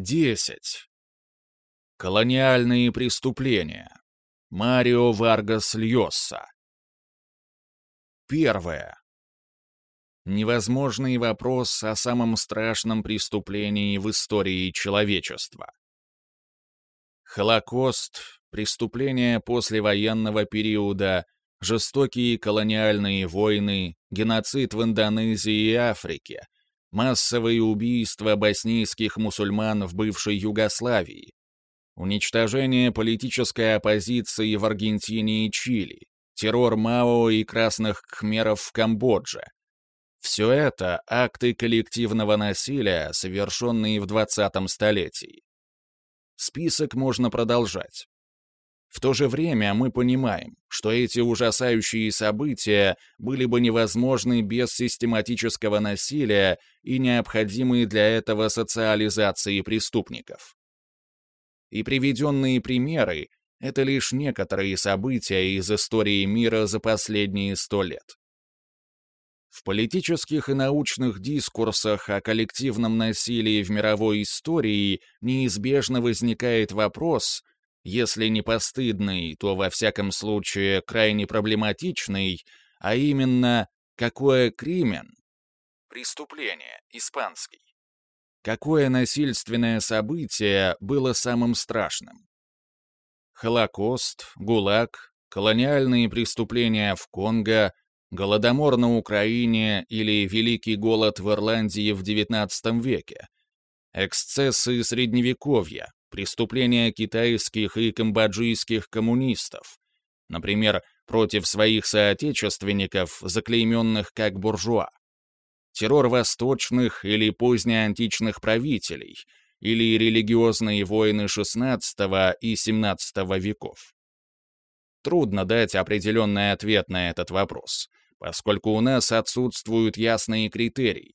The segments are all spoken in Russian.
10. Колониальные преступления. Марио Варгас Льосса. Первое. Невозможный вопрос о самом страшном преступлении в истории человечества. Холокост, преступления послевоенного периода, жестокие колониальные войны, геноцид в Индонезии и Африке, массовые убийства боснийских мусульман в бывшей Югославии, уничтожение политической оппозиции в Аргентине и Чили, террор Мао и красных кхмеров в Камбодже. Все это — акты коллективного насилия, совершенные в 20 столетии. Список можно продолжать. В то же время мы понимаем, что эти ужасающие события были бы невозможны без систематического насилия и необходимой для этого социализации преступников. И приведенные примеры — это лишь некоторые события из истории мира за последние сто лет. В политических и научных дискурсах о коллективном насилии в мировой истории неизбежно возникает вопрос — если не постыдный, то во всяком случае крайне проблематичный, а именно «какое кримен?» Преступление, испанский. Какое насильственное событие было самым страшным? Холокост, ГУЛАГ, колониальные преступления в Конго, Голодомор на Украине или Великий голод в Ирландии в XIX веке, эксцессы Средневековья, преступления китайских и камбоджийских коммунистов, например, против своих соотечественников, заклейменных как буржуа, террор восточных или позднеантичных правителей, или религиозные войны XVI и XVII веков. Трудно дать определенный ответ на этот вопрос, поскольку у нас отсутствуют ясные критерии,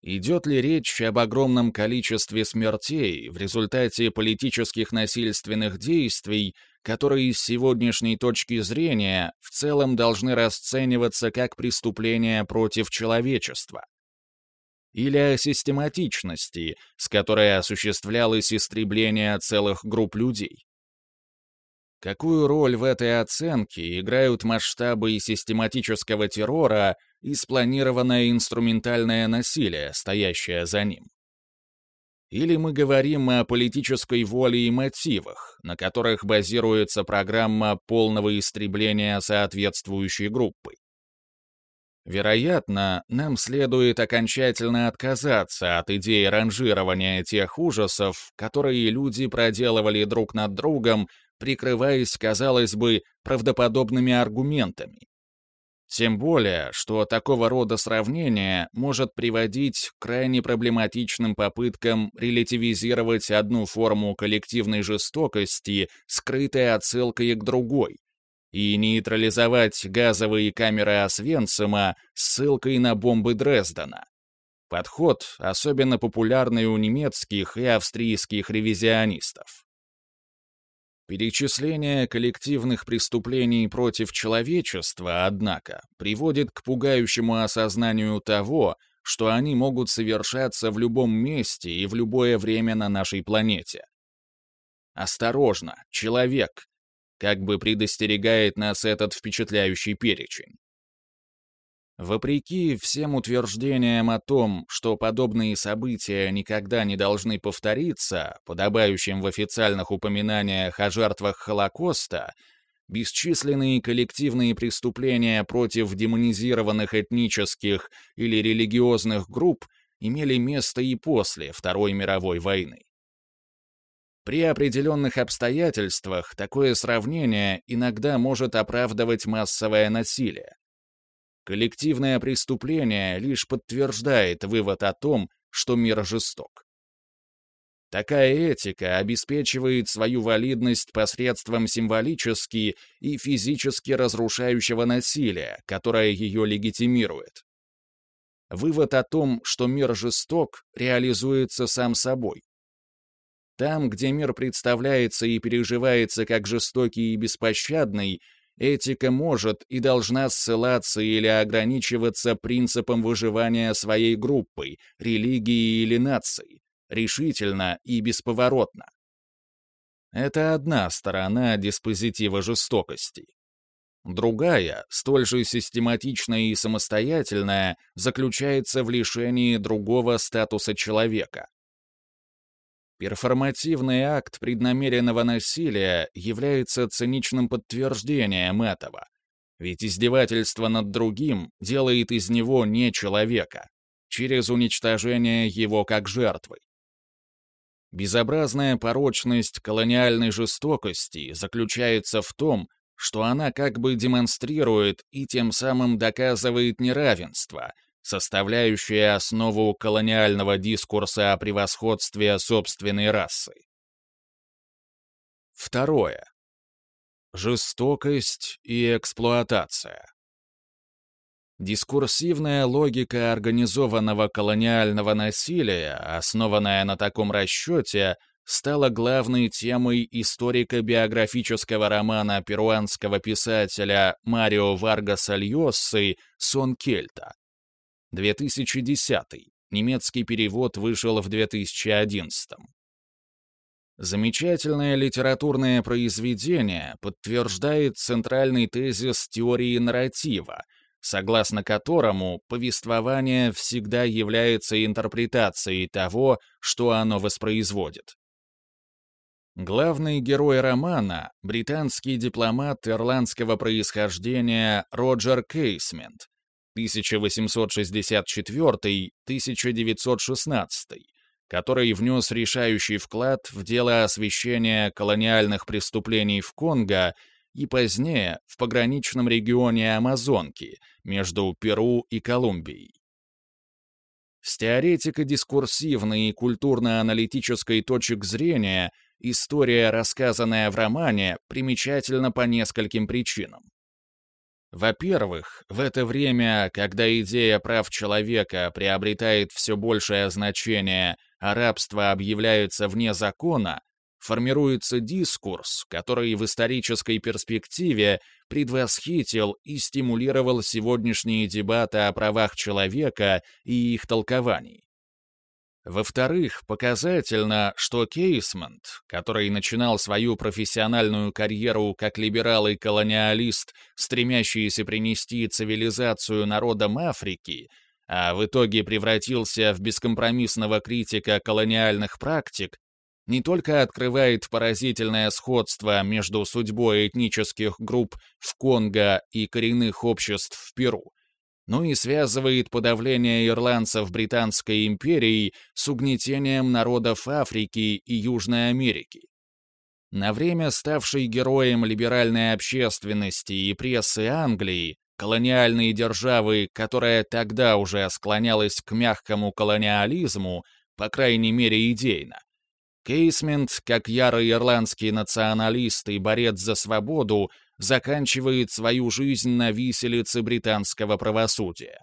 Идет ли речь об огромном количестве смертей в результате политических насильственных действий, которые с сегодняшней точки зрения в целом должны расцениваться как преступления против человечества? Или о систематичности, с которой осуществлялось истребление целых групп людей? Какую роль в этой оценке играют масштабы систематического террора и спланированное инструментальное насилие, стоящее за ним? Или мы говорим о политической воле и мотивах, на которых базируется программа полного истребления соответствующей группы? Вероятно, нам следует окончательно отказаться от идеи ранжирования тех ужасов, которые люди проделывали друг над другом прикрываясь, казалось бы, правдоподобными аргументами. Тем более, что такого рода сравнение может приводить к крайне проблематичным попыткам релятивизировать одну форму коллективной жестокости, скрытой отсылкой к другой, и нейтрализовать газовые камеры Освенцима ссылкой на бомбы Дрездена. Подход, особенно популярный у немецких и австрийских ревизионистов. Перечисление коллективных преступлений против человечества, однако, приводит к пугающему осознанию того, что они могут совершаться в любом месте и в любое время на нашей планете. Осторожно, человек, как бы предостерегает нас этот впечатляющий перечень. Вопреки всем утверждениям о том, что подобные события никогда не должны повториться, подобающим в официальных упоминаниях о жертвах Холокоста, бесчисленные коллективные преступления против демонизированных этнических или религиозных групп имели место и после Второй мировой войны. При определенных обстоятельствах такое сравнение иногда может оправдывать массовое насилие, Коллективное преступление лишь подтверждает вывод о том, что мир жесток. Такая этика обеспечивает свою валидность посредством символически и физически разрушающего насилия, которое ее легитимирует. Вывод о том, что мир жесток, реализуется сам собой. Там, где мир представляется и переживается как жестокий и беспощадный, Этика может и должна ссылаться или ограничиваться принципом выживания своей группы, религии или нации, решительно и бесповоротно. Это одна сторона диспозитива жестокости. Другая, столь же систематичная и самостоятельная, заключается в лишении другого статуса человека. Перформативный акт преднамеренного насилия является циничным подтверждением этого, ведь издевательство над другим делает из него не человека, через уничтожение его как жертвы. Безобразная порочность колониальной жестокости заключается в том, что она как бы демонстрирует и тем самым доказывает неравенство, составляющее основу колониального дискурса о превосходстве собственной расы. Второе. Жестокость и эксплуатация. Дискурсивная логика организованного колониального насилия, основанная на таком расчете, стала главной темой историко-биографического романа перуанского писателя Марио Варгаса Льоссы «Сон Кельта». 2010. Немецкий перевод вышел в 2011. Замечательное литературное произведение подтверждает центральный тезис теории нарратива — согласно которому повествование всегда является интерпретацией того, что оно воспроизводит. Главный герой романа — британский дипломат ирландского происхождения Роджер Кейсмент, 1864-1916, который внес решающий вклад в дело освещения колониальных преступлений в Конго и позднее в пограничном регионе Амазонки между Перу и Колумбией. С теоретико-дискурсивной и культурно-аналитической точек зрения история, рассказанная в романе, примечательна по нескольким причинам. Во-первых, в это время, когда идея прав человека приобретает все большее значение, а рабство объявляется вне закона, формируется дискурс, который в исторической перспективе предвосхитил и стимулировал сегодняшние дебаты о правах человека и их толкований. Во-вторых, показательно, что Кейсмонт, который начинал свою профессиональную карьеру как либерал и колониалист, стремящийся принести цивилизацию народам Африки, а в итоге превратился в бескомпромиссного критика колониальных практик, не только открывает поразительное сходство между судьбой этнических групп в Конго и коренных обществ в Перу, но и связывает подавление ирландцев Британской империей с угнетением народов Африки и Южной Америки. На время ставшей героем либеральной общественности и прессы Англии, колониальной державы, которая тогда уже склонялась к мягкому колониализму, по крайней мере идейно, Кейсмент, как ярый ирландский националист и борец за свободу, заканчивает свою жизнь на виселице британского правосудия.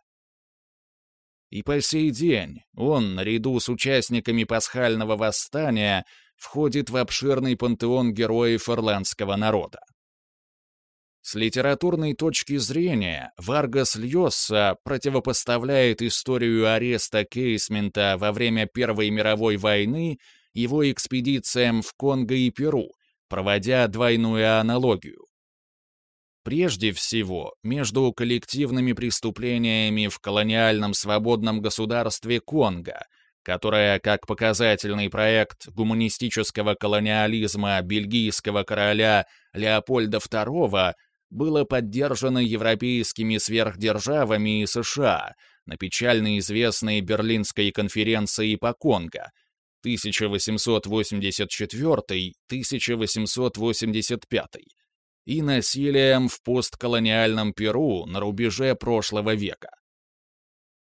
И по сей день он, наряду с участниками пасхального восстания, входит в обширный пантеон героев ирландского народа. С литературной точки зрения Варгас Льосса противопоставляет историю ареста Кейсмента во время Первой мировой войны его экспедициям в Конго и Перу, проводя двойную аналогию. Прежде всего, между коллективными преступлениями в колониальном свободном государстве Конго, которое, как показательный проект гуманистического колониализма бельгийского короля Леопольда II, было поддержано европейскими сверхдержавами и США на печально известной Берлинской конференции по Конго – 1884-1885 и насилием в постколониальном Перу на рубеже прошлого века.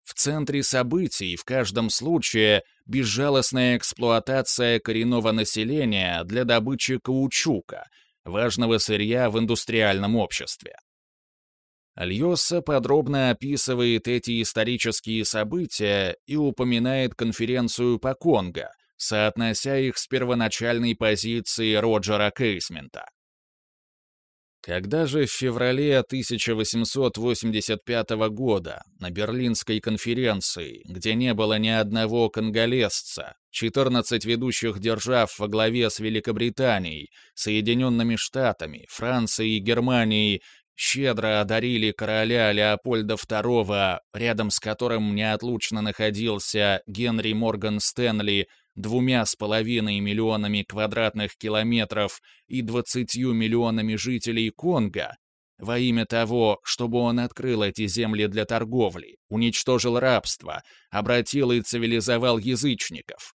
В центре событий в каждом случае безжалостная эксплуатация коренного населения для добычи каучука, важного сырья в индустриальном обществе. Льоса подробно описывает эти исторические события и упоминает конференцию по Конго — соотнося их с первоначальной позицией Роджера Кейсмента. Когда же в феврале 1885 года на Берлинской конференции, где не было ни одного конголезца, 14 ведущих держав во главе с Великобританией, Соединенными Штатами, Францией и Германией щедро одарили короля Леопольда II, рядом с которым неотлучно находился Генри Морган Стэнли, двумя с половиной миллионами квадратных километров и двадцатью миллионами жителей Конго, во имя того, чтобы он открыл эти земли для торговли, уничтожил рабство, обратил и цивилизовал язычников.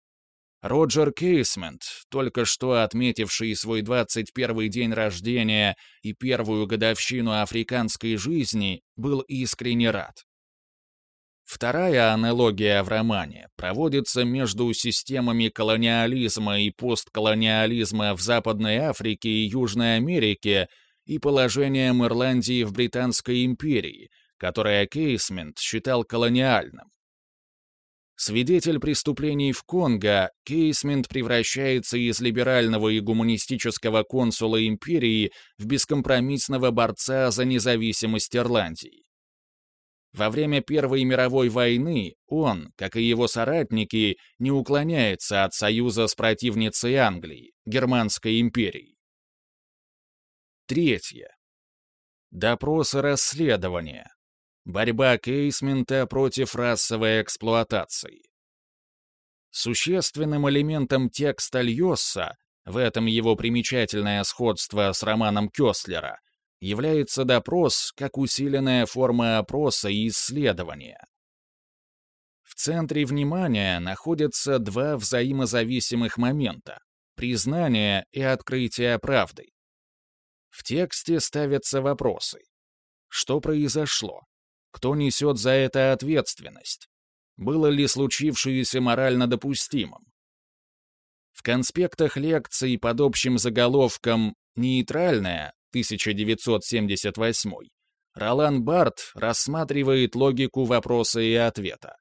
Роджер Кейсмент, только что отметивший свой 21 день рождения и первую годовщину африканской жизни, был искренне рад. Вторая аналогия в романе проводится между системами колониализма и постколониализма в Западной Африке и Южной Америке и положением Ирландии в Британской империи, которое Кейсмент считал колониальным. Свидетель преступлений в Конго, Кейсмент превращается из либерального и гуманистического консула империи в бескомпромиссного борца за независимость Ирландии. Во время Первой мировой войны он, как и его соратники, не уклоняется от союза с противницей Англии, Германской империей. Третье. Допрос и расследование. Борьба Кейсмента против расовой эксплуатации. Существенным элементом текста Льосса, в этом его примечательное сходство с романом Кёслера, является допрос как усиленная форма опроса и исследования. В центре внимания находятся два взаимозависимых момента — признание и открытие правды. В тексте ставятся вопросы. Что произошло? Кто несет за это ответственность? Было ли случившееся морально допустимым? В конспектах лекций под общим заголовком «Нейтральная» 1978 Ролан Барт рассматривает логику вопроса и ответа.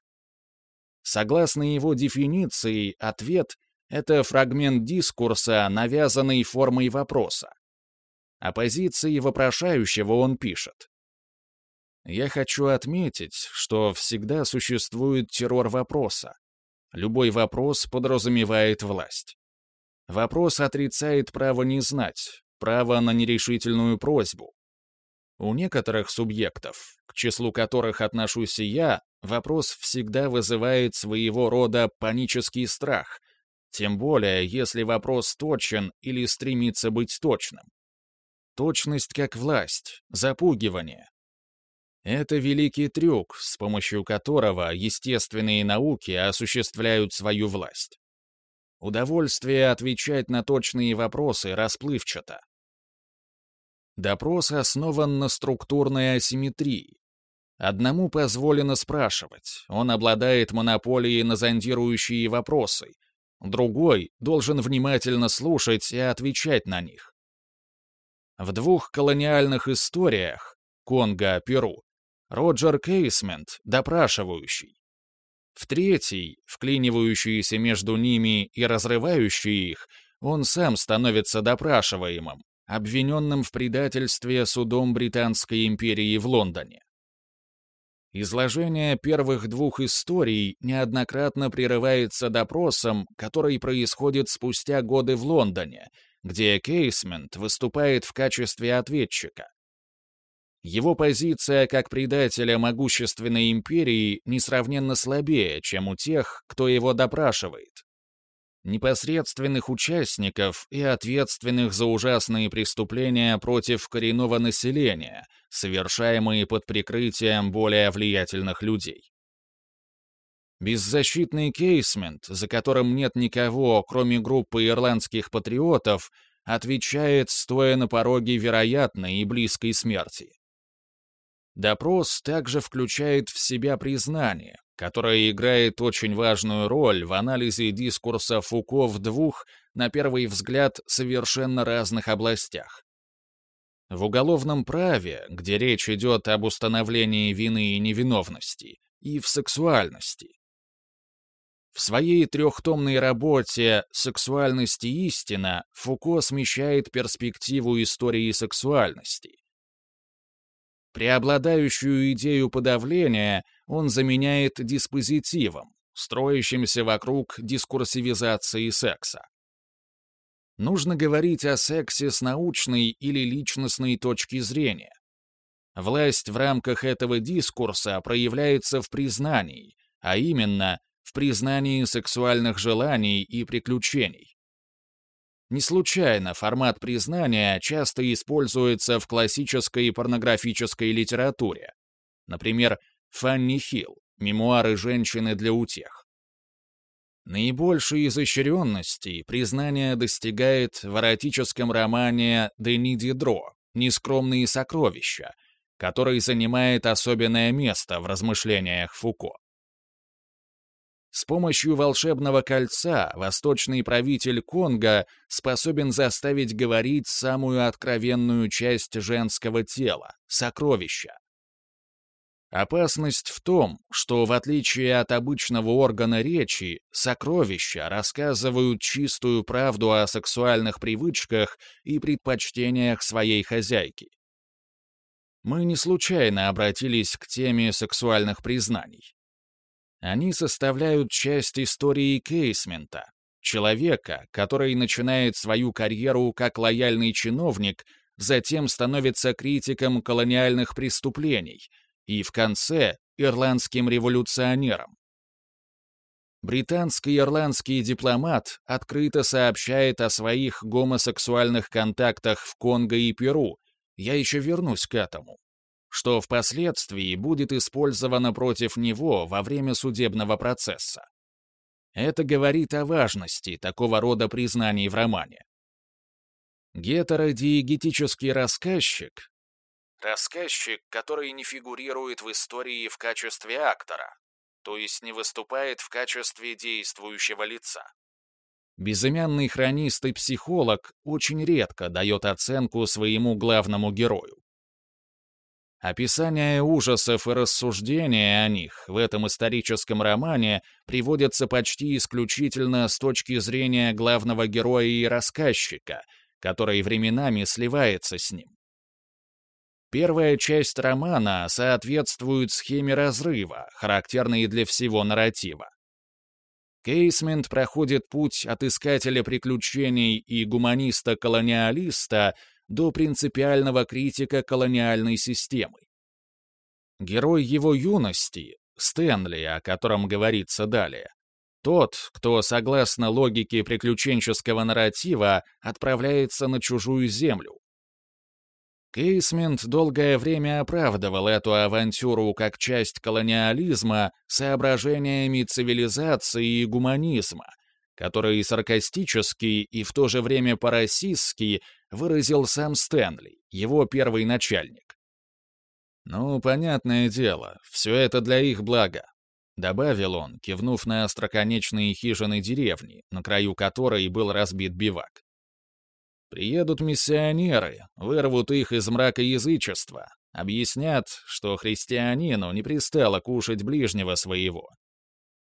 Согласно его дефиниции, ответ — это фрагмент дискурса, навязанный формой вопроса. О позиции вопрошающего он пишет. «Я хочу отметить, что всегда существует террор вопроса. Любой вопрос подразумевает власть. Вопрос отрицает право не знать, право на нерешительную просьбу. У некоторых субъектов, к числу которых отношусь и я, вопрос всегда вызывает своего рода панический страх, тем более если вопрос точен или стремится быть точным. Точность как власть, запугивание. Это великий трюк, с помощью которого естественные науки осуществляют свою власть. Удовольствие отвечать на точные вопросы расплывчато. Допрос основан на структурной асимметрии. Одному позволено спрашивать, он обладает монополией на зондирующие вопросы, другой должен внимательно слушать и отвечать на них. В двух колониальных историях Конго, Перу, Роджер Кейсмент, допрашивающий. В третьей, вклинивающийся между ними и разрывающий их, он сам становится допрашиваемым, обвиненным в предательстве судом Британской империи в Лондоне. Изложение первых двух историй неоднократно прерывается допросом, который происходит спустя годы в Лондоне, где Кейсмент выступает в качестве ответчика. Его позиция как предателя могущественной империи несравненно слабее, чем у тех, кто его допрашивает. Непосредственных участников и ответственных за ужасные преступления против коренного населения, совершаемые под прикрытием более влиятельных людей. Беззащитный кейсмент, за которым нет никого, кроме группы ирландских патриотов, отвечает, стоя на пороге вероятной и близкой смерти. Допрос также включает в себя признание, которое играет очень важную роль в анализе дискурса Фуко в двух, на первый взгляд, совершенно разных областях. В уголовном праве, где речь идет об установлении вины и невиновности, и в сексуальности. В своей трехтомной работе «Сексуальность и истина» Фуко смещает перспективу истории сексуальности. Преобладающую идею подавления он заменяет диспозитивом, строящимся вокруг дискурсивизации секса. Нужно говорить о сексе с научной или личностной точки зрения. Власть в рамках этого дискурса проявляется в признании, а именно в признании сексуальных желаний и приключений. Не случайно формат признания часто используется в классической порнографической литературе. Например, Фанни Хилл «Мемуары женщины для утех». Наибольшей изощренности признание достигает в эротическом романе «Дени Дидро» «Нескромные сокровища», который занимает особенное место в размышлениях Фуко. С помощью волшебного кольца восточный правитель Конго способен заставить говорить самую откровенную часть женского тела — сокровища. Опасность в том, что в отличие от обычного органа речи, сокровища рассказывают чистую правду о сексуальных привычках и предпочтениях своей хозяйки. Мы не случайно обратились к теме сексуальных признаний. Они составляют часть истории Кейсмента, человека, который начинает свою карьеру как лояльный чиновник, затем становится критиком колониальных преступлений и в конце — ирландским революционером. Британский ирландский дипломат открыто сообщает о своих гомосексуальных контактах в Конго и Перу, я еще вернусь к этому что впоследствии будет использовано против него во время судебного процесса. Это говорит о важности такого рода признаний в романе. Гетеродиегетический рассказчик — рассказчик, который не фигурирует в истории в качестве актора, то есть не выступает в качестве действующего лица. Безымянный хронист и психолог очень редко дает оценку своему главному герою. Описание ужасов и рассуждения о них в этом историческом романе приводятся почти исключительно с точки зрения главного героя и рассказчика, который временами сливается с ним. Первая часть романа соответствует схеме разрыва, характерной для всего нарратива. Кейсмент проходит путь от искателя приключений и гуманиста-колониалиста до принципиального критика колониальной системы. Герой его юности, Стэнли, о котором говорится далее, тот, кто, согласно логике приключенческого нарратива, отправляется на чужую землю. Кейсмент долгое время оправдывал эту авантюру как часть колониализма соображениями цивилизации и гуманизма, который саркастически и в то же время по-расистски выразил сам Стэнли, его первый начальник. «Ну, понятное дело, все это для их блага», — добавил он, кивнув на остроконечные хижины деревни, на краю которой был разбит бивак. «Приедут миссионеры, вырвут их из мрака язычества, объяснят, что христианину не пристало кушать ближнего своего.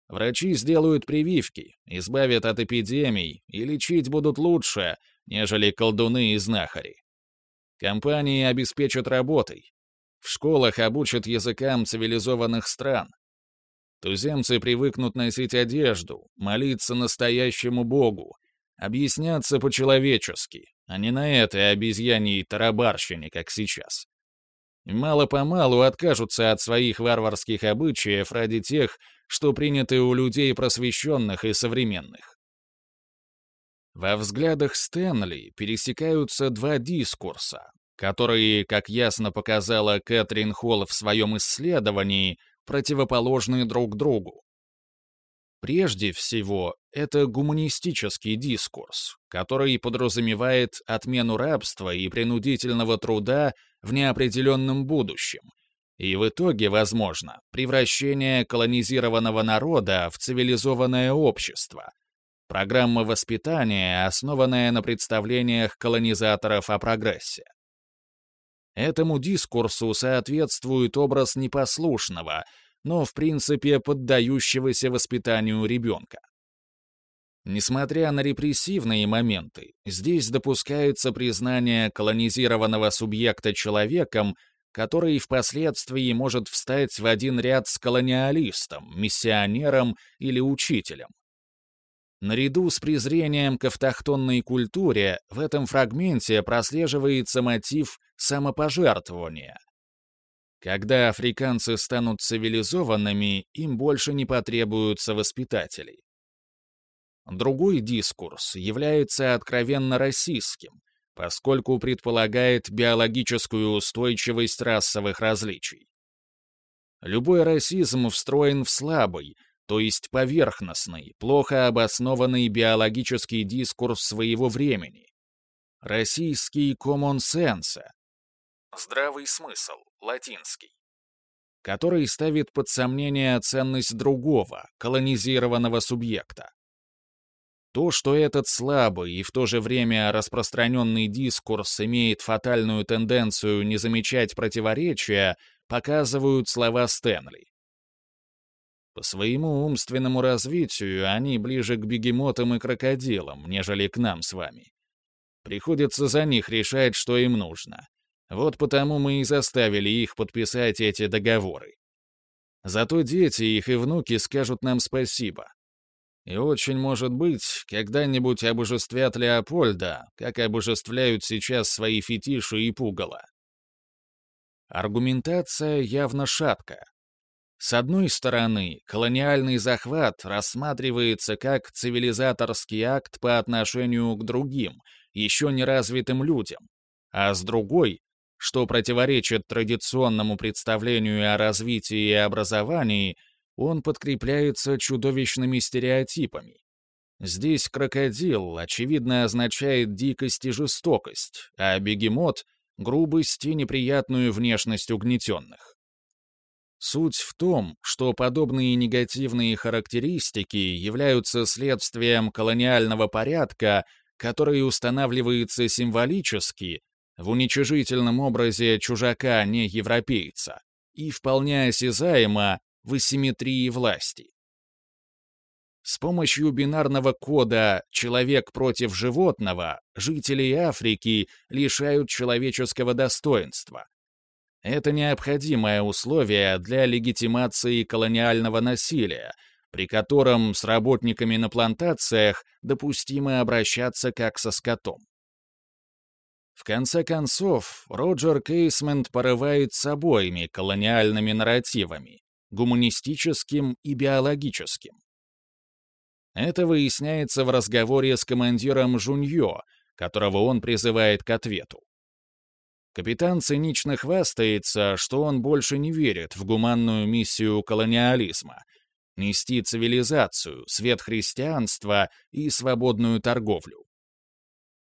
Врачи сделают прививки, избавят от эпидемий и лечить будут лучше, нежели колдуны и знахари. Компании обеспечат работой. В школах обучат языкам цивилизованных стран. Туземцы привыкнут носить одежду, молиться настоящему богу, объясняться по-человечески, а не на этой обезьяньей тарабарщине, как сейчас. Мало-помалу откажутся от своих варварских обычаев ради тех, что приняты у людей просвещенных и современных. Во взглядах Стэнли пересекаются два дискурса, которые, как ясно показала Кэтрин Холл в своем исследовании, противоположны друг другу. Прежде всего, это гуманистический дискурс, который подразумевает отмену рабства и принудительного труда в неопределенном будущем, и в итоге, возможно, превращение колонизированного народа в цивилизованное общество, Программа воспитания, основанная на представлениях колонизаторов о прогрессе. Этому дискурсу соответствует образ непослушного, но в принципе поддающегося воспитанию ребенка. Несмотря на репрессивные моменты, здесь допускается признание колонизированного субъекта человеком, который впоследствии может встать в один ряд с колониалистом, миссионером или учителем. Наряду с презрением к автохтонной культуре в этом фрагменте прослеживается мотив самопожертвования. Когда африканцы станут цивилизованными, им больше не потребуются воспитателей. Другой дискурс является откровенно российским, поскольку предполагает биологическую устойчивость расовых различий. Любой расизм встроен в слабый, то есть поверхностный, плохо обоснованный биологический дискурс своего времени. Российский common sense, здравый смысл, латинский, который ставит под сомнение ценность другого, колонизированного субъекта. То, что этот слабый и в то же время распространенный дискурс имеет фатальную тенденцию не замечать противоречия, показывают слова Стэнли. По своему умственному развитию они ближе к бегемотам и крокодилам, нежели к нам с вами. Приходится за них решать, что им нужно. Вот потому мы и заставили их подписать эти договоры. Зато дети, их и внуки скажут нам спасибо. И очень может быть, когда-нибудь обожествят Леопольда, как обожествляют сейчас свои фетиши и пугало. Аргументация явно шаткая. С одной стороны, колониальный захват рассматривается как цивилизаторский акт по отношению к другим, еще неразвитым людям, а с другой, что противоречит традиционному представлению о развитии и образовании – он подкрепляется чудовищными стереотипами. Здесь крокодил, очевидно, означает дикость и жестокость, а бегемот — грубость и неприятную внешность угнетенных. Суть в том, что подобные негативные характеристики являются следствием колониального порядка, который устанавливается символически в уничижительном образе чужака-не-европейца и вполне осязаемо в асимметрии власти. С помощью бинарного кода «человек против животного» жителей Африки лишают человеческого достоинства. Это необходимое условие для легитимации колониального насилия, при котором с работниками на плантациях допустимо обращаться как со скотом. В конце концов, Роджер Кейсмент порывает с обоими колониальными нарративами, гуманистическим и биологическим. Это выясняется в разговоре с командиром Жуньё, которого он призывает к ответу. Капитан цинично хвастается, что он больше не верит в гуманную миссию колониализма — нести цивилизацию, свет христианства и свободную торговлю.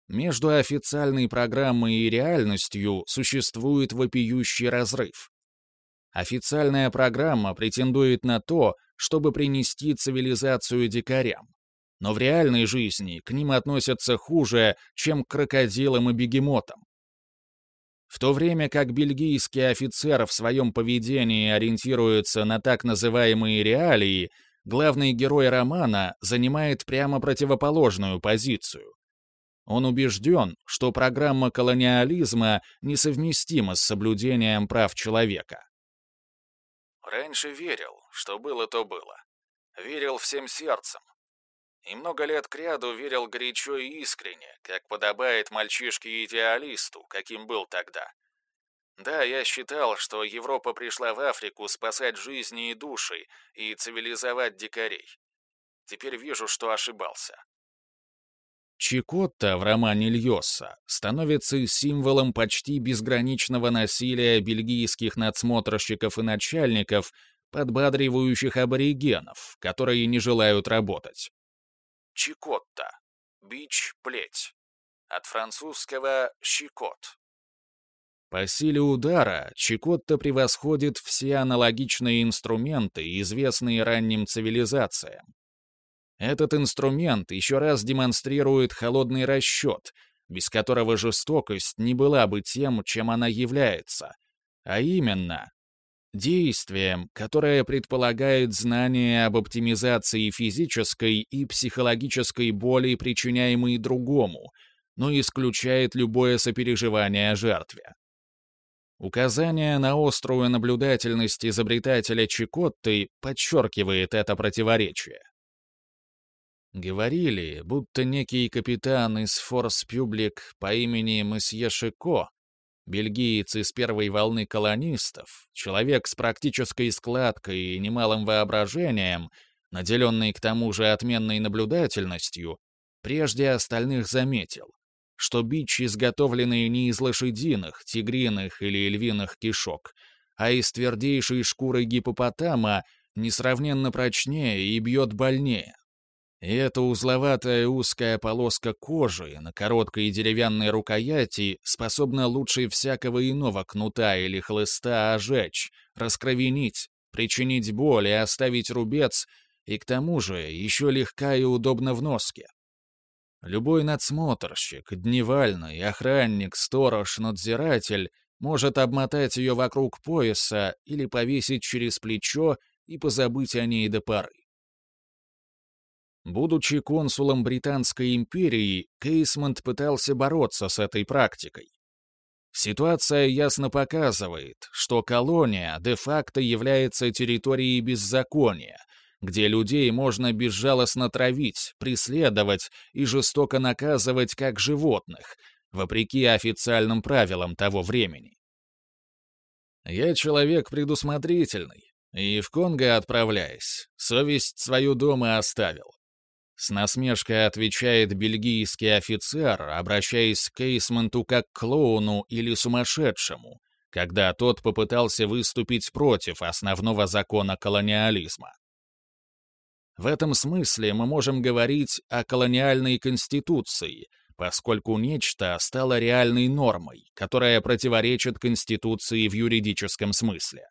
Между официальной программой и реальностью существует вопиющий разрыв. Официальная программа претендует на то, чтобы принести цивилизацию дикарям. Но в реальной жизни к ним относятся хуже, чем к крокодилам и бегемотам. В то время как бельгийский офицер в своем поведении ориентируется на так называемые реалии, главный герой романа занимает прямо противоположную позицию. Он убежден, что программа колониализма несовместима с соблюдением прав человека. Раньше верил, что было то было. Верил всем сердцем. И много лет кряду верил горячо и искренне, как подобает мальчишке-идеалисту, каким был тогда. Да, я считал, что Европа пришла в Африку спасать жизни и души и цивилизовать дикарей. Теперь вижу, что ошибался. Чикотта в романе Льосса становится символом почти безграничного насилия бельгийских надсмотрщиков и начальников, подбадривающих аборигенов, которые не желают работать. Чикотта. Бич-плеть. От французского «щекот». По силе удара Чикотта превосходит все аналогичные инструменты, известные ранним цивилизациям. Этот инструмент еще раз демонстрирует холодный расчет, без которого жестокость не была бы тем, чем она является, а именно действием, которое предполагает знание об оптимизации физической и психологической боли, причиняемой другому, но исключает любое сопереживание жертве. Указание на острую наблюдательность изобретателя Чикотты подчеркивает это противоречие. Говорили, будто некий капитан из Форс Пюблик по имени Месье Шико, бельгиец из первой волны колонистов, человек с практической складкой и немалым воображением, наделенный к тому же отменной наблюдательностью, прежде остальных заметил, что бич, изготовленный не из лошадиных, тигриных или львиных кишок, а из твердейшей шкуры гипопотама, несравненно прочнее и бьет больнее. И эта узловатая узкая полоска кожи на короткой деревянной рукояти способна лучше всякого иного кнута или хлыста ожечь, раскровенить, причинить боль и оставить рубец, и к тому же еще легка и удобна в носке. Любой надсмотрщик, дневальный, охранник, сторож, надзиратель может обмотать ее вокруг пояса или повесить через плечо и позабыть о ней до поры. Будучи консулом Британской империи, Кейсмонт пытался бороться с этой практикой. Ситуация ясно показывает, что колония де-факто является территорией беззакония, где людей можно безжалостно травить, преследовать и жестоко наказывать как животных, вопреки официальным правилам того времени. Я человек предусмотрительный, и в Конго отправляясь, совесть свою дома оставил. С насмешкой отвечает бельгийский офицер, обращаясь к Кейсменту как к клоуну или сумасшедшему, когда тот попытался выступить против основного закона колониализма. В этом смысле мы можем говорить о колониальной конституции, поскольку нечто стало реальной нормой, которая противоречит конституции в юридическом смысле.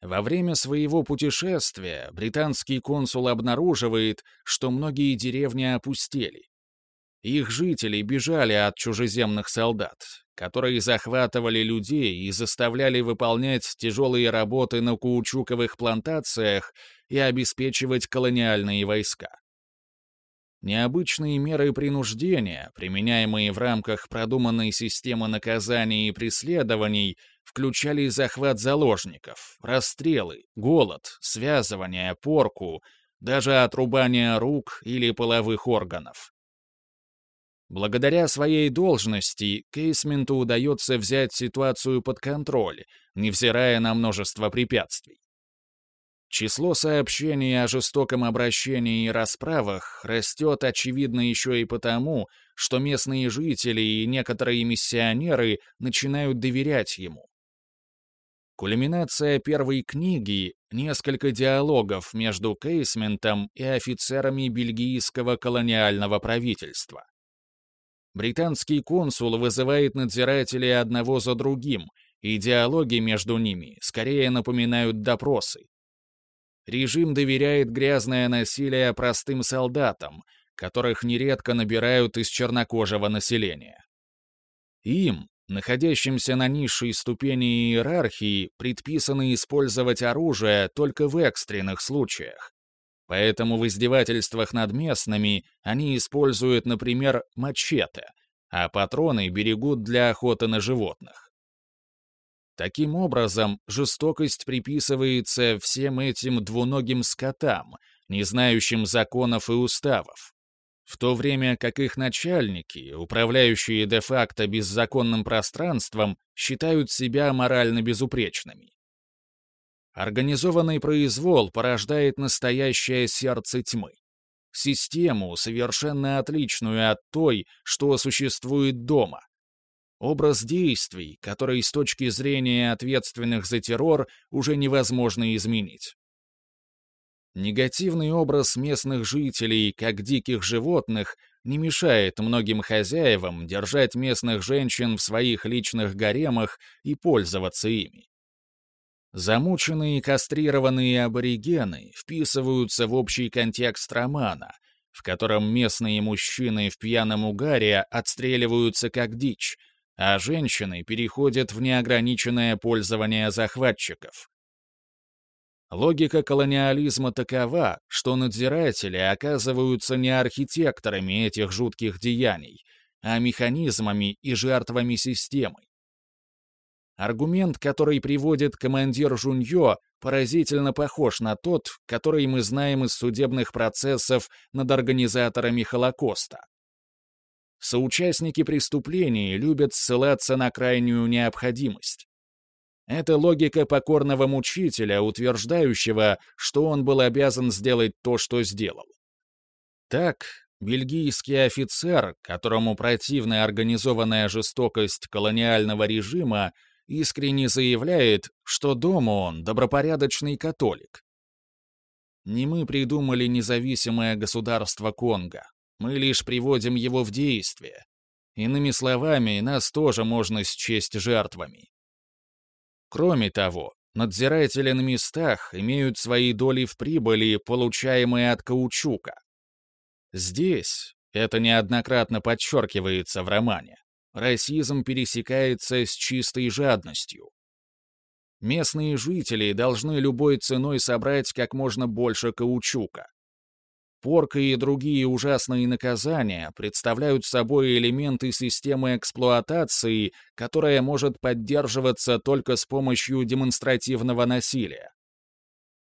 Во время своего путешествия британский консул обнаруживает, что многие деревни опустели. Их жители бежали от чужеземных солдат, которые захватывали людей и заставляли выполнять тяжелые работы на каучуковых плантациях и обеспечивать колониальные войска. Необычные меры принуждения, применяемые в рамках продуманной системы наказаний и преследований, включали захват заложников, расстрелы, голод, связывание, порку, даже отрубание рук или половых органов. Благодаря своей должности Кейсменту удается взять ситуацию под контроль, невзирая на множество препятствий. Число сообщений о жестоком обращении и расправах растет, очевидно, еще и потому, что местные жители и некоторые миссионеры начинают доверять ему. Кульминация первой книги — несколько диалогов между Кейсментом и офицерами бельгийского колониального правительства. Британский консул вызывает надзирателей одного за другим, и диалоги между ними скорее напоминают допросы. Режим доверяет грязное насилие простым солдатам, которых нередко набирают из чернокожего населения. Им, Находящимся на низшей ступени иерархии предписано использовать оружие только в экстренных случаях. Поэтому в издевательствах над местными они используют, например, мачете, а патроны берегут для охоты на животных. Таким образом, жестокость приписывается всем этим двуногим скотам, не знающим законов и уставов, в то время как их начальники, управляющие де-факто беззаконным пространством, считают себя морально безупречными. Организованный произвол порождает настоящее сердце тьмы. Систему, совершенно отличную от той, что существует дома. Образ действий, который с точки зрения ответственных за террор уже невозможно изменить. Негативный образ местных жителей, как диких животных, не мешает многим хозяевам держать местных женщин в своих личных гаремах и пользоваться ими. Замученные и кастрированные аборигены вписываются в общий контекст романа, в котором местные мужчины в пьяном угаре отстреливаются как дичь, а женщины переходят в неограниченное пользование захватчиков. Логика колониализма такова, что надзиратели оказываются не архитекторами этих жутких деяний, а механизмами и жертвами системы. Аргумент, который приводит командир Жуньо, поразительно похож на тот, который мы знаем из судебных процессов над организаторами Холокоста. Соучастники преступлений любят ссылаться на крайнюю необходимость. Это логика покорного мучителя, утверждающего, что он был обязан сделать то, что сделал. Так, бельгийский офицер, которому противна организованная жестокость колониального режима, искренне заявляет, что дома он добропорядочный католик. Не мы придумали независимое государство Конго. Мы лишь приводим его в действие. Иными словами, нас тоже можно счесть жертвами. Кроме того, надзиратели на местах имеют свои доли в прибыли, получаемые от каучука. Здесь, это неоднократно подчеркивается в романе, расизм пересекается с чистой жадностью. Местные жители должны любой ценой собрать как можно больше каучука. Порка и другие ужасные наказания представляют собой элементы системы эксплуатации, которая может поддерживаться только с помощью демонстративного насилия.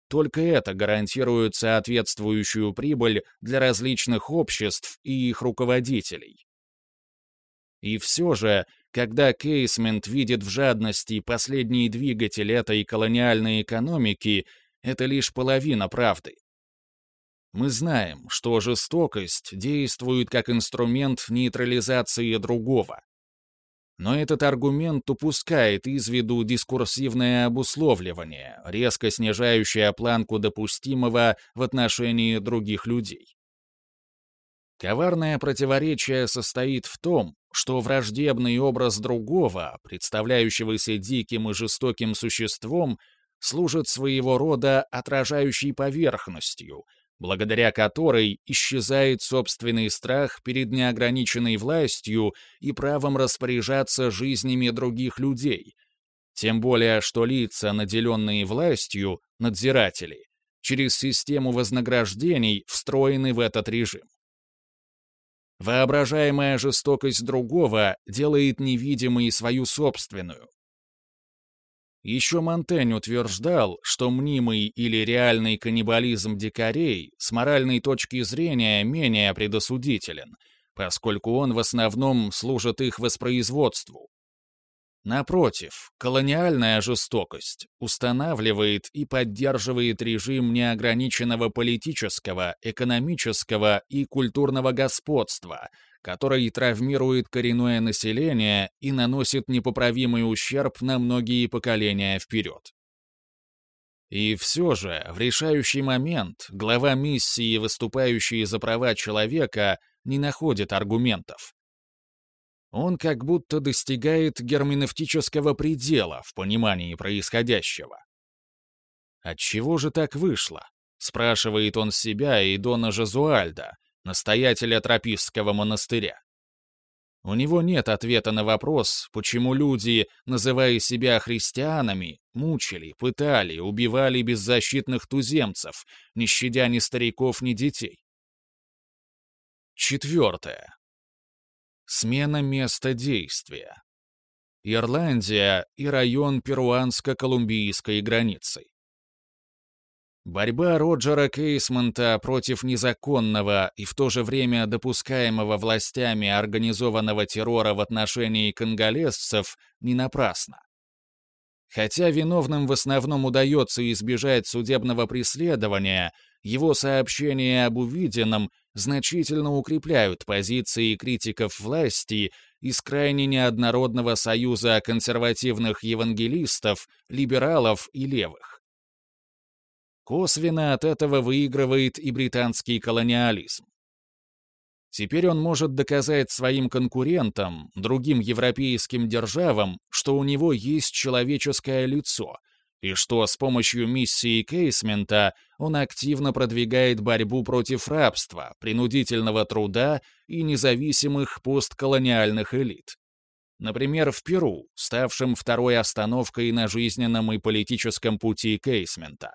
Только это гарантирует соответствующую прибыль для различных обществ и их руководителей. И все же, когда Кейсмент видит в жадности последний двигатель этой колониальной экономики, это лишь половина правды. Мы знаем, что жестокость действует как инструмент нейтрализации другого. Но этот аргумент упускает из виду дискурсивное обусловливание, резко снижающее планку допустимого в отношении других людей. Коварное противоречие состоит в том, что враждебный образ другого, представляющегося диким и жестоким существом, служит своего рода отражающей поверхностью, благодаря которой исчезает собственный страх перед неограниченной властью и правом распоряжаться жизнями других людей. Тем более, что лица, наделенные властью, надзиратели, через систему вознаграждений встроены в этот режим. Воображаемая жестокость другого делает невидимой свою собственную. Еще Монтень утверждал, что мнимый или реальный каннибализм дикарей с моральной точки зрения менее предосудителен, поскольку он в основном служит их воспроизводству, Напротив, колониальная жестокость устанавливает и поддерживает режим неограниченного политического, экономического и культурного господства, который травмирует коренное население и наносит непоправимый ущерб на многие поколения вперед. И все же, в решающий момент, глава миссии, выступающий за права человека, не находит аргументов, он как будто достигает герменевтического предела в понимании происходящего. «Отчего же так вышло?» — спрашивает он себя и Дона Жазуальда, настоятеля Тропистского монастыря. У него нет ответа на вопрос, почему люди, называя себя христианами, мучили, пытали, убивали беззащитных туземцев, не щадя ни стариков, ни детей. Четвертое. Смена места действия. Ирландия и район перуанско-колумбийской границы. Борьба Роджера Кейсмонта против незаконного и в то же время допускаемого властями организованного террора в отношении конголезцев не напрасна. Хотя виновным в основном удается избежать судебного преследования, его сообщения об увиденном значительно укрепляют позиции критиков власти из крайне неоднородного союза консервативных евангелистов, либералов и левых. Косвенно от этого выигрывает и британский колониализм. Теперь он может доказать своим конкурентам, другим европейским державам, что у него есть человеческое лицо — и что с помощью миссии Кейсмента он активно продвигает борьбу против рабства, принудительного труда и независимых постколониальных элит. Например, в Перу, ставшем второй остановкой на жизненном и политическом пути Кейсмента.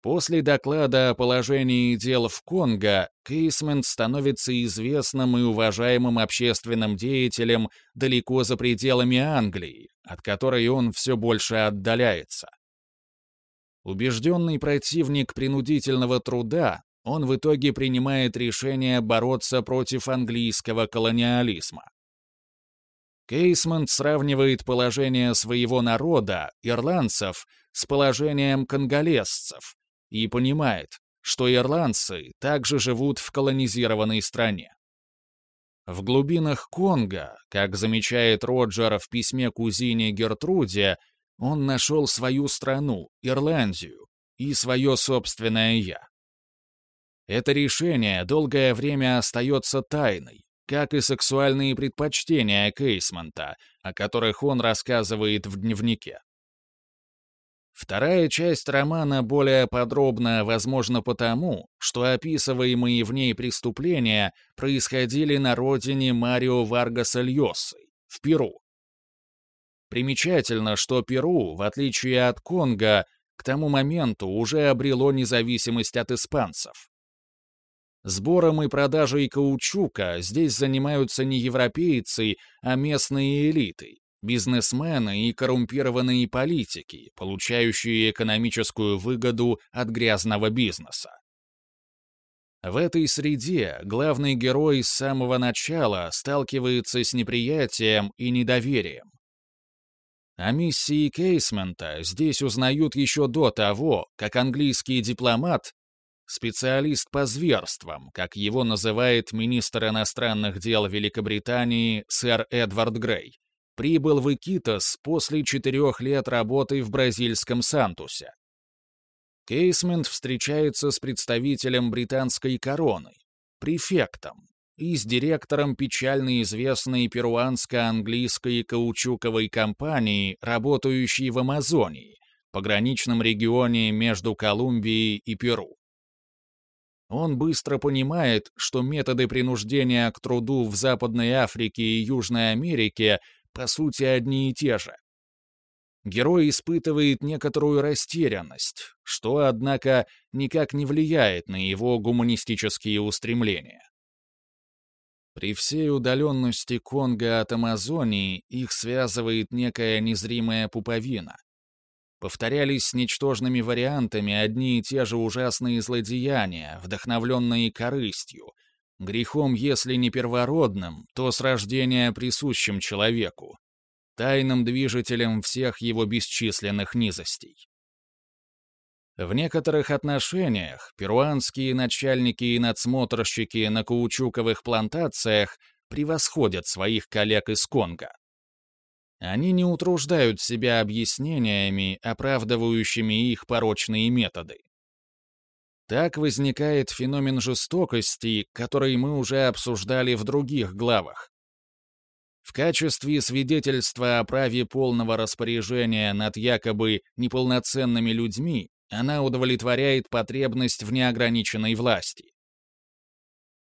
После доклада о положении дел в Конго Кейсмент становится известным и уважаемым общественным деятелем далеко за пределами Англии, от которой он все больше отдаляется. Убежденный противник принудительного труда, он в итоге принимает решение бороться против английского колониализма. Кейсмент сравнивает положение своего народа, ирландцев, с положением конголезцев и понимает, что ирландцы также живут в колонизированной стране. В глубинах Конго, как замечает Роджер в письме кузине Гертруде, он нашел свою страну, Ирландию, и свое собственное «я». Это решение долгое время остается тайной, как и сексуальные предпочтения Кейсмонта, о которых он рассказывает в дневнике. Вторая часть романа более подробна, возможно, потому, что описываемые в ней преступления происходили на родине Марио Варгаса Льосы, в Перу. Примечательно, что Перу, в отличие от Конго, к тому моменту уже обрело независимость от испанцев. Сбором и продажей каучука здесь занимаются не европейцы, а местные элиты, бизнесмены и коррумпированные политики, получающие экономическую выгоду от грязного бизнеса. В этой среде главный герой с самого начала сталкивается с неприятием и недоверием. О миссии Кейсмента здесь узнают еще до того, как английский дипломат специалист по зверствам, как его называет министр иностранных дел Великобритании сэр Эдвард Грей, прибыл в Икитос после четырех лет работы в бразильском Сантусе. Кейсмент встречается с представителем британской короны, префектом, и с директором печально известной перуанско-английской каучуковой компании, работающей в Амазонии, пограничном регионе между Колумбией и Перу. Он быстро понимает, что методы принуждения к труду в Западной Африке и Южной Америке по сути одни и те же. Герой испытывает некоторую растерянность, что, однако, никак не влияет на его гуманистические устремления. При всей удаленности Конго от Амазонии их связывает некая незримая пуповина, повторялись с ничтожными вариантами одни и те же ужасные злодеяния, вдохновленные корыстью, грехом, если не первородным, то с рождения присущим человеку, тайным движителем всех его бесчисленных низостей. В некоторых отношениях перуанские начальники и надсмотрщики на каучуковых плантациях превосходят своих коллег из Конго. Они не утруждают себя объяснениями, оправдывающими их порочные методы. Так возникает феномен жестокости, который мы уже обсуждали в других главах. В качестве свидетельства о праве полного распоряжения над якобы неполноценными людьми она удовлетворяет потребность в неограниченной власти.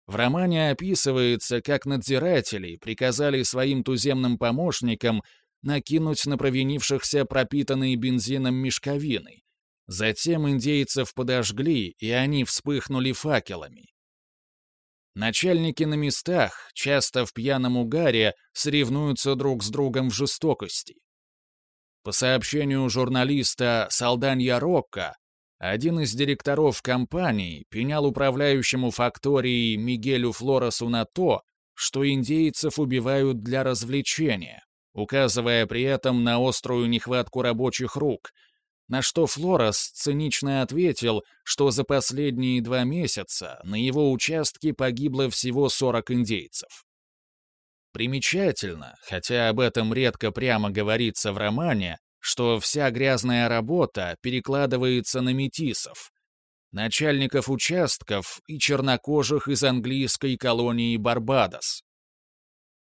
В романе описывается, как надзиратели приказали своим туземным помощникам накинуть на провинившихся пропитанные бензином мешковины. Затем индейцев подожгли, и они вспыхнули факелами. Начальники на местах, часто в пьяном угаре, соревнуются друг с другом в жестокости. По сообщению журналиста Салданья Рокко, один из директоров компании пенял управляющему факторией Мигелю Флоресу на то, что индейцев убивают для развлечения, указывая при этом на острую нехватку рабочих рук, на что Флорес цинично ответил, что за последние два месяца на его участке погибло всего 40 индейцев. Примечательно, хотя об этом редко прямо говорится в романе, что вся грязная работа перекладывается на метисов, начальников участков и чернокожих из английской колонии Барбадос.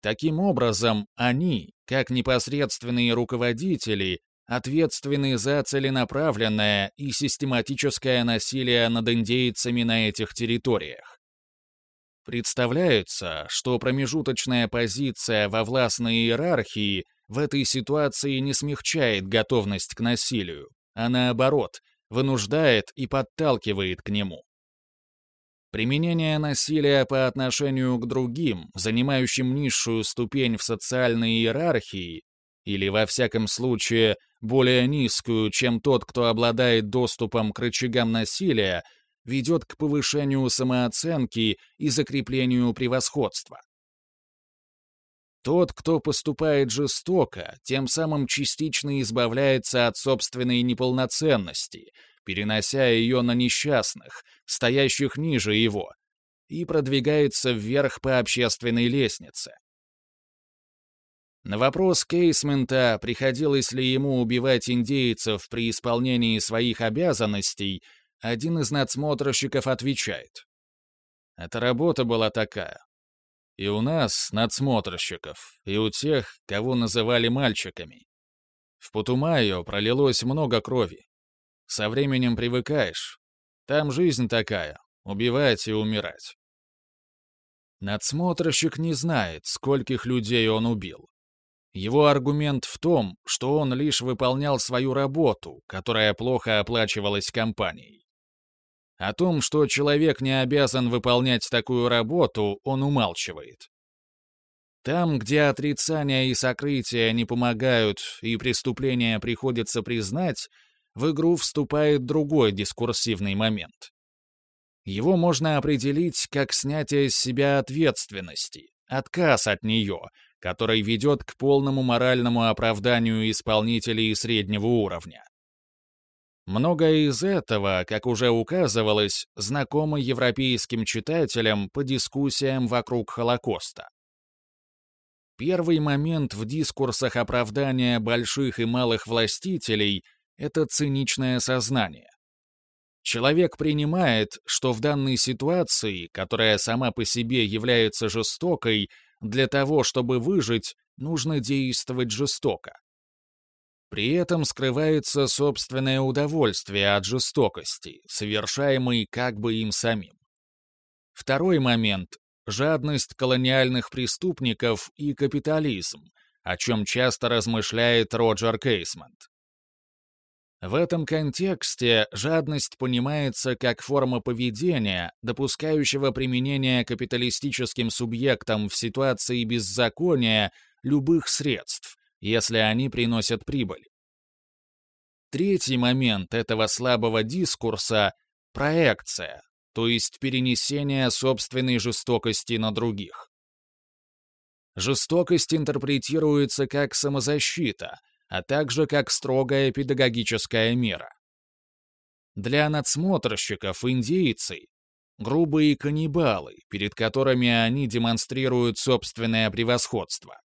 Таким образом, они, как непосредственные руководители, ответственны за целенаправленное и систематическое насилие над индейцами на этих территориях. Представляется, что промежуточная позиция во властной иерархии в этой ситуации не смягчает готовность к насилию, а наоборот, вынуждает и подталкивает к нему. Применение насилия по отношению к другим, занимающим низшую ступень в социальной иерархии, или, во всяком случае, более низкую, чем тот, кто обладает доступом к рычагам насилия, ведет к повышению самооценки и закреплению превосходства. Тот, кто поступает жестоко, тем самым частично избавляется от собственной неполноценности, перенося ее на несчастных, стоящих ниже его, и продвигается вверх по общественной лестнице. На вопрос Кейсмента, приходилось ли ему убивать индейцев при исполнении своих обязанностей, один из надсмотрщиков отвечает. Эта работа была такая. И у нас, надсмотрщиков, и у тех, кого называли мальчиками. В Путумайо пролилось много крови. Со временем привыкаешь. Там жизнь такая — убивать и умирать. Надсмотрщик не знает, скольких людей он убил. Его аргумент в том, что он лишь выполнял свою работу, которая плохо оплачивалась компанией. О том, что человек не обязан выполнять такую работу, он умалчивает. Там, где отрицание и сокрытие не помогают и преступление приходится признать, в игру вступает другой дискурсивный момент. Его можно определить как снятие с себя ответственности, отказ от нее, который ведет к полному моральному оправданию исполнителей среднего уровня. Многое из этого, как уже указывалось, знакомо европейским читателям по дискуссиям вокруг Холокоста. Первый момент в дискурсах оправдания больших и малых властителей — это циничное сознание. Человек принимает, что в данной ситуации, которая сама по себе является жестокой, для того, чтобы выжить, нужно действовать жестоко. При этом скрывается собственное удовольствие от жестокости, совершаемой как бы им самим. Второй момент — жадность колониальных преступников и капитализм, о чем часто размышляет Роджер Кейсмонт. В этом контексте жадность понимается как форма поведения, допускающего применение капиталистическим субъектам в ситуации беззакония любых средств, если они приносят прибыль. Третий момент этого слабого дискурса — проекция, то есть перенесение собственной жестокости на других. Жестокость интерпретируется как самозащита, а также как строгая педагогическая мера. Для надсмотрщиков индейцы — грубые каннибалы, перед которыми они демонстрируют собственное превосходство.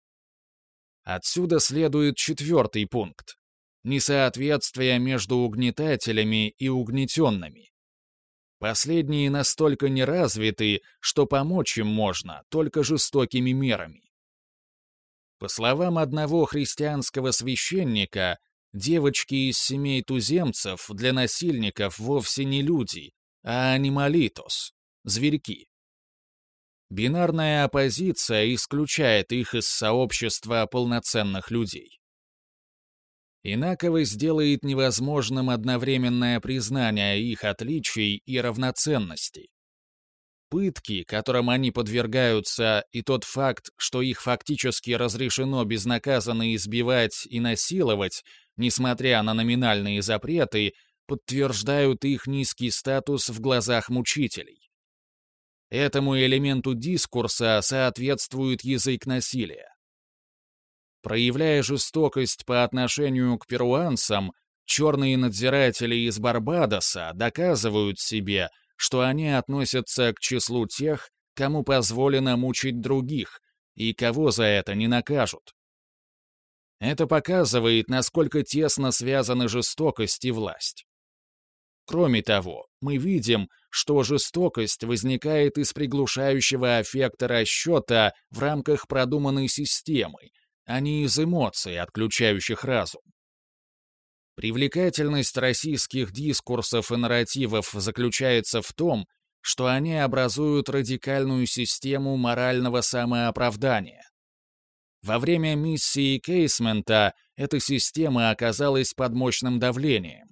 Отсюда следует четвертый пункт — несоответствие между угнетателями и угнетенными. Последние настолько неразвиты, что помочь им можно только жестокими мерами. По словам одного христианского священника, девочки из семей туземцев для насильников вовсе не люди, а анималитос — зверьки. Бинарная оппозиция исключает их из сообщества полноценных людей. Инаковость делает невозможным одновременное признание их отличий и равноценности. Пытки, которым они подвергаются, и тот факт, что их фактически разрешено безнаказанно избивать и насиловать, несмотря на номинальные запреты, подтверждают их низкий статус в глазах мучителей. Этому элементу дискурса соответствует язык насилия. Проявляя жестокость по отношению к перуанцам, черные надзиратели из Барбадоса доказывают себе, что они относятся к числу тех, кому позволено мучить других, и кого за это не накажут. Это показывает, насколько тесно связаны жестокость и власть. Кроме того, мы видим, что жестокость возникает из приглушающего эффекта расчета в рамках продуманной системы, а не из эмоций, отключающих разум. Привлекательность российских дискурсов и нарративов заключается в том, что они образуют радикальную систему морального самооправдания. Во время миссии Кейсмента эта система оказалась под мощным давлением.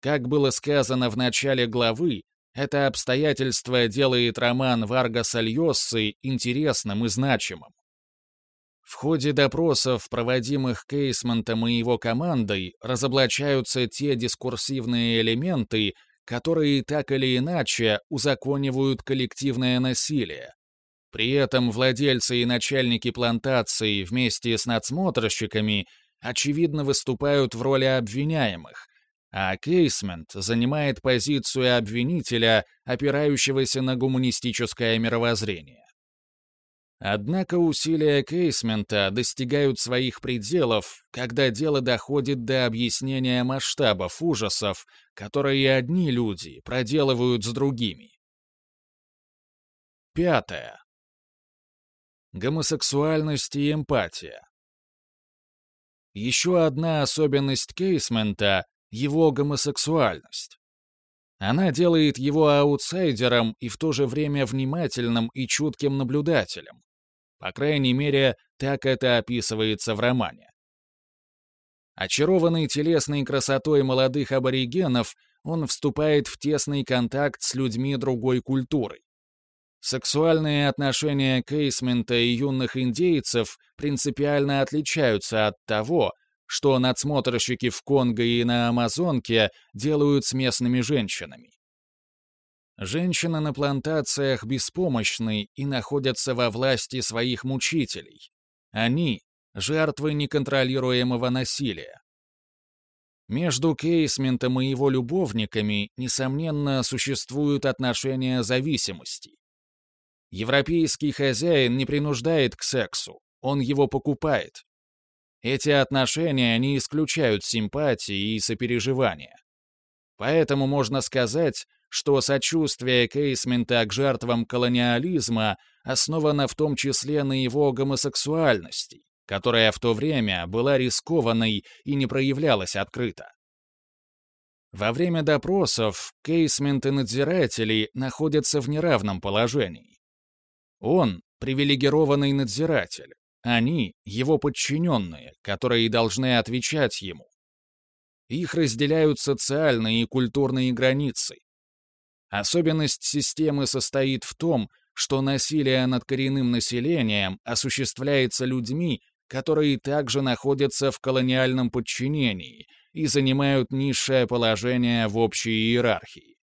Как было сказано в начале главы, это обстоятельство делает роман Варгаса Льоссы интересным и значимым. В ходе допросов, проводимых Кейсментом и его командой, разоблачаются те дискурсивные элементы, которые так или иначе узаконивают коллективное насилие. При этом владельцы и начальники плантаций вместе с надсмотрщиками очевидно выступают в роли обвиняемых, а Кейсмент занимает позицию обвинителя, опирающегося на гуманистическое мировоззрение. Однако усилия Кейсмента достигают своих пределов, когда дело доходит до объяснения масштабов ужасов, которые одни люди проделывают с другими. Пятое. Гомосексуальность и эмпатия. Еще одна особенность Кейсмента — его гомосексуальность. Она делает его аутсайдером и в то же время внимательным и чутким наблюдателем. По крайней мере, так это описывается в романе. Очарованный телесной красотой молодых аборигенов, он вступает в тесный контакт с людьми другой культуры. Сексуальные отношения Кейсмента и юных индейцев принципиально отличаются от того, что надсмотрщики в Конго и на Амазонке делают с местными женщинами. Женщины на плантациях беспомощны и находятся во власти своих мучителей. Они — жертвы неконтролируемого насилия. Между Кейсментом и его любовниками, несомненно, существуют отношения зависимости. Европейский хозяин не принуждает к сексу, он его покупает. Эти отношения не исключают симпатии и сопереживания. Поэтому можно сказать, что сочувствие Кейсмента к жертвам колониализма основано в том числе на его гомосексуальности, которая в то время была рискованной и не проявлялась открыто. Во время допросов Кейсмент и надзиратели находятся в неравном положении. Он — привилегированный надзиратель, они — его подчиненные, которые должны отвечать ему. Их разделяют социальные и культурные границы, Особенность системы состоит в том, что насилие над коренным населением осуществляется людьми, которые также находятся в колониальном подчинении и занимают низшее положение в общей иерархии.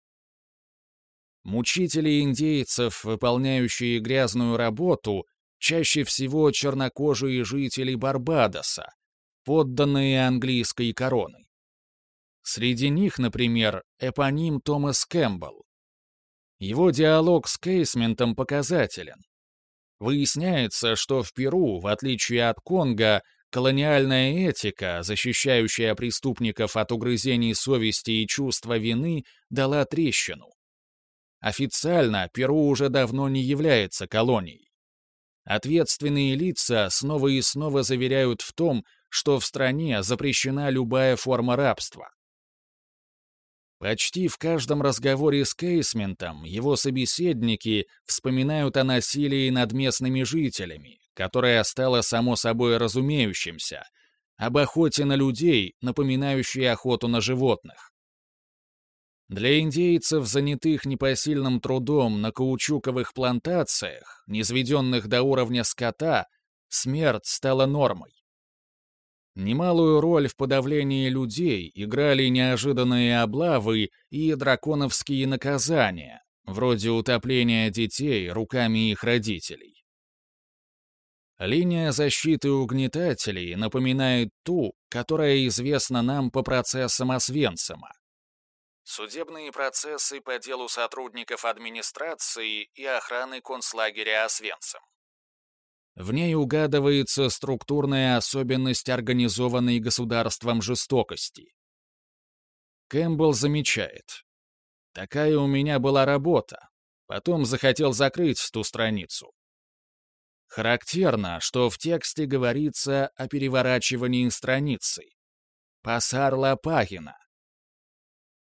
Мучители индейцев, выполняющие грязную работу, чаще всего чернокожие жители Барбадоса, подданные английской короны. Среди них, например, эпоним Томас Кэмпбелл, его диалог с Кейсментом показателен. Выясняется, что в Перу, в отличие от Конго, колониальная этика, защищающая преступников от угрызений совести и чувства вины, дала трещину. Официально Перу уже давно не является колонией. Ответственные лица снова и снова заверяют в том, что в стране запрещена любая форма рабства. Почти в каждом разговоре с Кейсментом его собеседники вспоминают о насилии над местными жителями, которое стало само собой разумеющимся, об охоте на людей, напоминающей охоту на животных. Для индейцев, занятых непосильным трудом на каучуковых плантациях, низведенных до уровня скота, смерть стала нормой. Немалую роль в подавлении людей играли неожиданные облавы и драконовские наказания, вроде утопления детей руками их родителей. Линия защиты угнетателей напоминает ту, которая известна нам по процессам Освенцима. Судебные процессы по делу сотрудников администрации и охраны концлагеря Освенцим. В ней угадывается структурная особенность организованной государством жестокости. Кэмпбелл замечает. Такая у меня была работа. Потом захотел закрыть ту страницу. Характерно, что в тексте говорится о переворачивании страницы. Пасар Лапагина.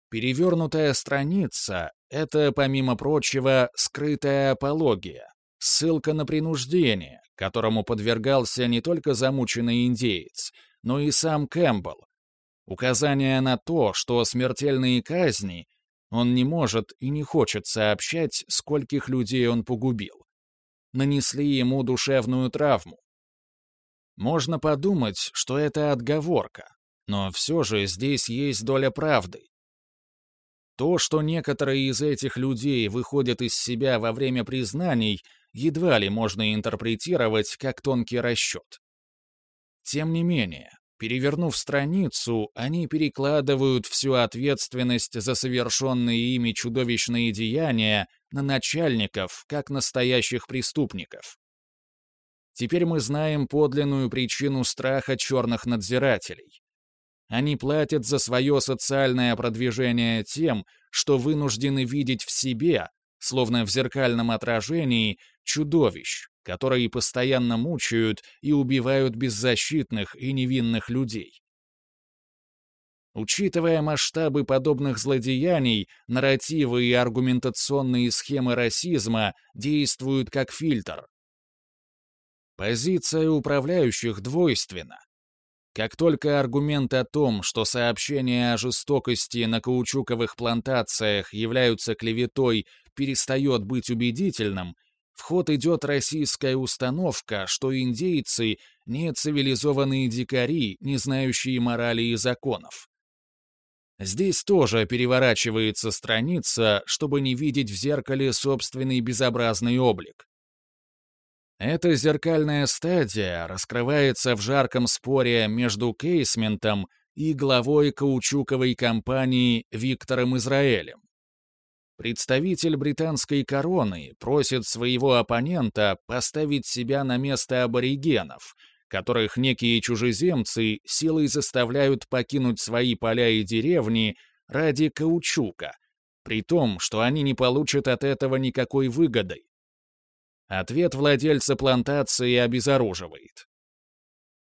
Перевернутая страница — это, помимо прочего, скрытая апология, ссылка на принуждение, которому подвергался не только замученный индеец, но и сам Кэмпбелл. Указание на то, что смертельные казни он не может и не хочет сообщать, скольких людей он погубил. Нанесли ему душевную травму. Можно подумать, что это отговорка, но все же здесь есть доля правды. То, что некоторые из этих людей выходят из себя во время признаний, едва ли можно интерпретировать как тонкий расчет. Тем не менее, перевернув страницу, они перекладывают всю ответственность за совершенные ими чудовищные деяния на начальников, как настоящих преступников. Теперь мы знаем подлинную причину страха черных надзирателей. Они платят за свое социальное продвижение тем, что вынуждены видеть в себе, словно в зеркальном отражении, чудовищ, которые постоянно мучают и убивают беззащитных и невинных людей. Учитывая масштабы подобных злодеяний, нарративы и аргументационные схемы расизма действуют как фильтр. Позиция управляющих двойственна. Как только аргумент о том, что сообщения о жестокости на каучуковых плантациях являются клеветой, перестает быть убедительным, в ход идет российская установка, что индейцы — не цивилизованные дикари, не знающие морали и законов. Здесь тоже переворачивается страница, чтобы не видеть в зеркале собственный безобразный облик. Эта зеркальная стадия раскрывается в жарком споре между Кейсментом и главой каучуковой компании Виктором Израилем. Представитель британской короны просит своего оппонента поставить себя на место аборигенов, которых некие чужеземцы силой заставляют покинуть свои поля и деревни ради каучука, при том, что они не получат от этого никакой выгоды. Ответ владельца плантации обезоруживает.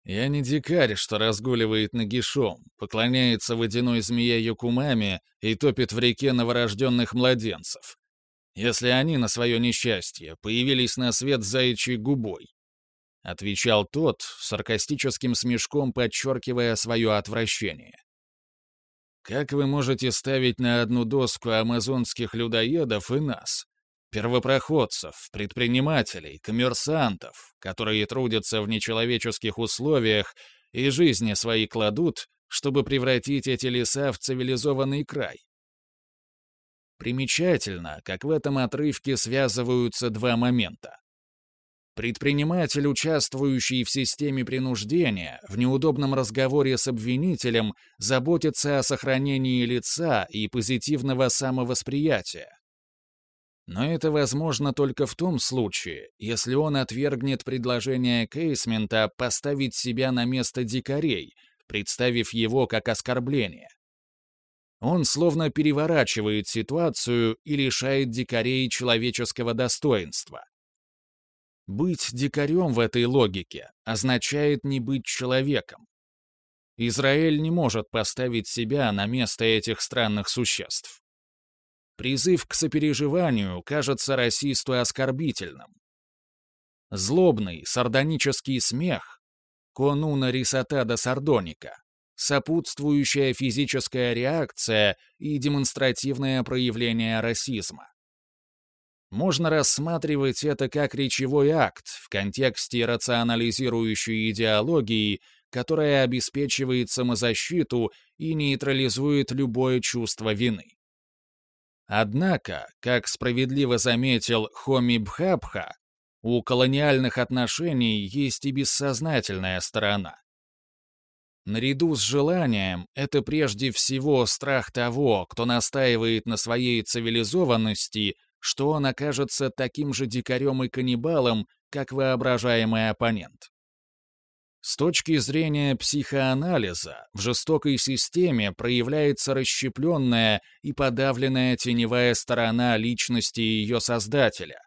Я не дикарь, что разгуливает нагишом, поклоняется водяной змее Юкумами и топит в реке новорожденных младенцев. Если они на свое несчастье появились на свет заячьей губой. Отвечал тот, саркастическим смешком подчеркивая свое отвращение. Как вы можете ставить на одну доску амазонских людоедов и нас? Первопроходцев, предпринимателей, коммерсантов, которые трудятся в нечеловеческих условиях и жизни свои кладут, чтобы превратить эти леса в цивилизованный край. Примечательно, как в этом отрывке связываются два момента. Предприниматель, участвующий в системе принуждения, в неудобном разговоре с обвинителем, заботится о сохранении лица и позитивного самовосприятия. Но это возможно только в том случае, если он отвергнет предложение Кейсмента поставить себя на место дикарей, представив его как оскорбление. Он словно переворачивает ситуацию и лишает дикарей человеческого достоинства. Быть дикарем в этой логике означает не быть человеком. Израиль не может поставить себя на место этих странных существ. Призыв к сопереживанию кажется расисту оскорбительным. Злобный, сардонический смех конуна рисотада сардоника, сопутствующая физическая реакция и демонстративное проявление расизма. Можно рассматривать это как речевой акт в контексте рационализирующей идеологии, которая обеспечивает самозащиту и нейтрализует любое чувство вины. Однако, как справедливо заметил Хоми Бхабха, у колониальных отношений есть и бессознательная сторона. Наряду с желанием это прежде всего страх того, кто настаивает на своей цивилизованности, что он окажется таким же дикарем и каннибалом, как воображаемый оппонент. С точки зрения психоанализа, в жестокой системе проявляется расщепленная и подавленная теневая сторона личности ее создателя.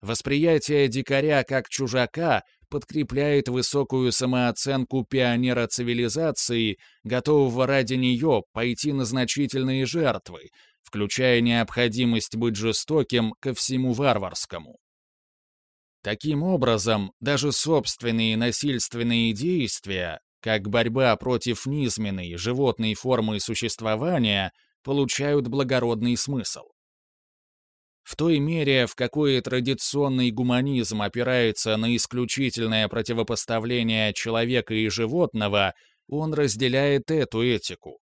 Восприятие дикаря как чужака подкрепляет высокую самооценку пионера цивилизации, готового ради нее пойти на значительные жертвы, включая необходимость быть жестоким ко всему варварскому. Таким образом, даже собственные насильственные действия, как борьба против низменной животной формы существования, получают благородный смысл. В той мере, в какой традиционный гуманизм опирается на исключительное противопоставление человека и животного, он разделяет эту этику.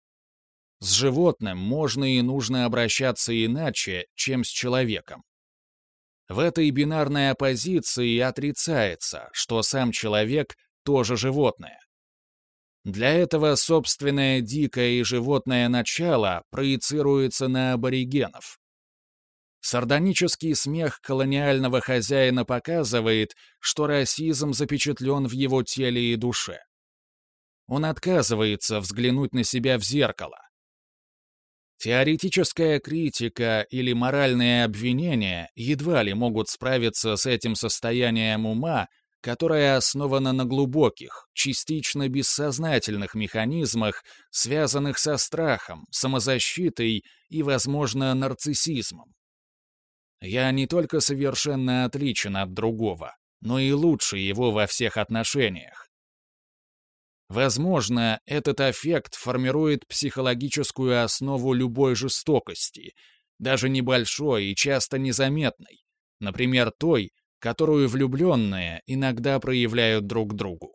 С животным можно и нужно обращаться иначе, чем с человеком. В этой бинарной оппозиции отрицается, что сам человек тоже животное. Для этого собственное дикое и животное начало проецируется на аборигенов. Сардонический смех колониального хозяина показывает, что расизм запечатлен в его теле и душе. Он отказывается взглянуть на себя в зеркало. Теоретическая критика или моральные обвинения едва ли могут справиться с этим состоянием ума, которое основано на глубоких, частично бессознательных механизмах, связанных со страхом, самозащитой и, возможно, нарциссизмом. Я не только совершенно отличен от другого, но и лучше его во всех отношениях. Возможно, этот эффект формирует психологическую основу любой жестокости, даже небольшой и часто незаметной, например, той, которую влюбленные иногда проявляют друг другу.